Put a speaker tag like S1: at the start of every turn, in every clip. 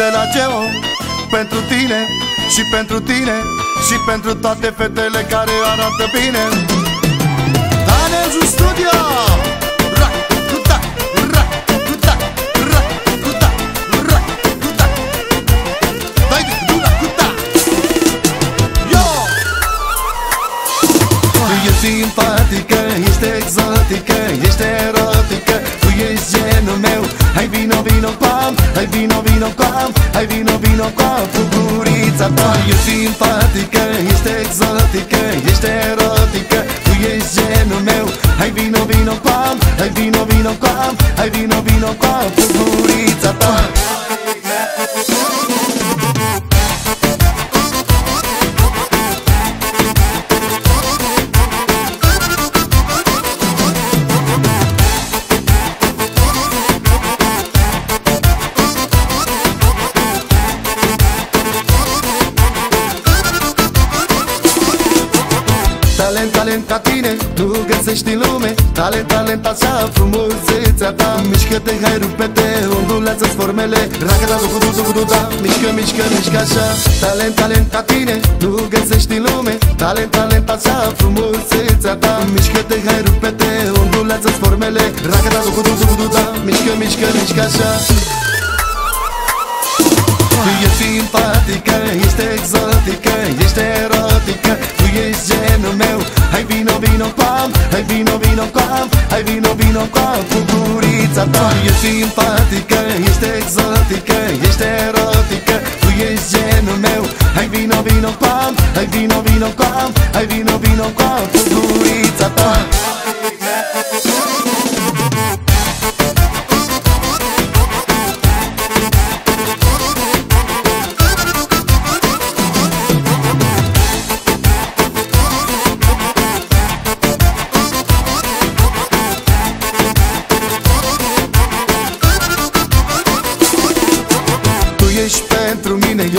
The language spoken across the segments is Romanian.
S1: de la Geo. Pentru tine și pentru tine Și pentru toate fetele care arată bine. Daniel Studio! Simpatică, ești exotică, ești erotică Hai vino, vino coam, hai vino, vino coam Hai vino, vino coam cu gurița ta. Ești simpatică, ești exotică, ești erotică Tu ești genul meu. Hai vino, vino coam, hai vino, vino coam Hai vino, vino coam cu gurița ta Talent, talent ca tine, nu găsești în lume Talent, talent așa, frumusețea ta. Mișcă-te, hai rupe-te, ondulează-ți formele. Racă da, ducu, ducu, ducu, da Mișcă, mișcă, mișcă așa. Talent, talent ca tine, nu găsești în lume Talent, talent așa, frumusețea ta. Mișcă-te, hai rupe-te, ondulează-ți formele. Racă da, ducu, ducu, ducu, da Mișcă, mișcă, mișcă așa. Tu ești simpatică, ești exotică, ești erotică vino, vino coam cu gurița ta. Tu ești simpatică, ești exotică, ești erotică. Tu ești genul meu. Hai vino, vino coam, hai vino, vino coam Hai vino, vino coam cu gurița ta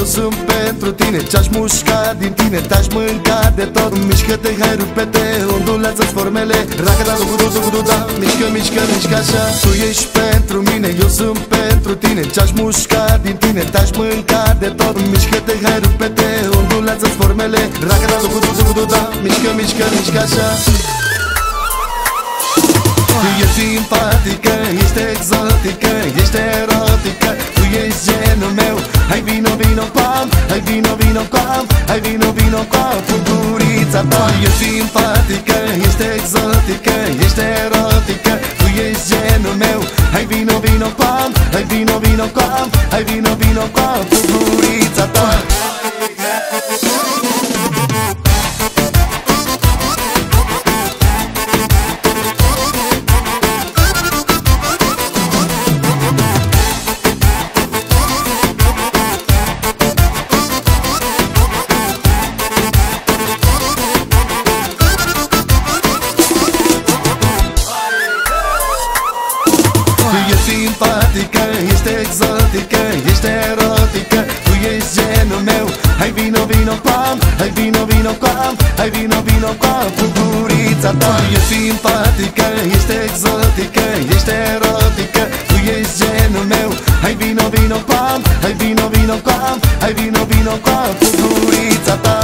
S1: eu sunt pentru tine Ce-aș mușca din tine, te-aș mânca de tot. Mișcă-te, hai rupe-te, ondulează-ți formele. Racă da, ducu, ducu, ducu, da Mișcă, mișcă, mișcă așa. Tu ești pentru mine, eu sunt pentru tine Ce-aș mușca din tine, te-aș mânca de tot. Mișcă-te, hai rupe-te, ondulează-ți formele. Racă da, ducu, ducu, ducu, da Mișcă, mișcă, mișcă așa. Tu ești simpatică, ești exotică, ești erotică. Tu ești genul meu. Hai vino, vino coam, hai vino, vino coam Hai vino, vino coam cu gurița ta Tu ești simpatică, ești exotică, ești erotică. Tu ești genul meu. Hai vino, vino coam, hai vino, vino coam Hai vino, vino coam cu gurița ești genul meu. Hai vino, vino coam, hai vino, vino coam Hai vino, vino coam cu gurița ta Tu ești simpatică, ești exotică, ești erotică. Tu ești genul meu. Hai vino, vino coam, hai vino, vino coam Hai vino, vino coam cu gurița ta